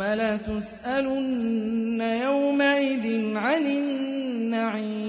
ثُمَّ لَتُسْأَلُنَّ يَوْمَئِذٍ عَنِ النَّعِيمِ.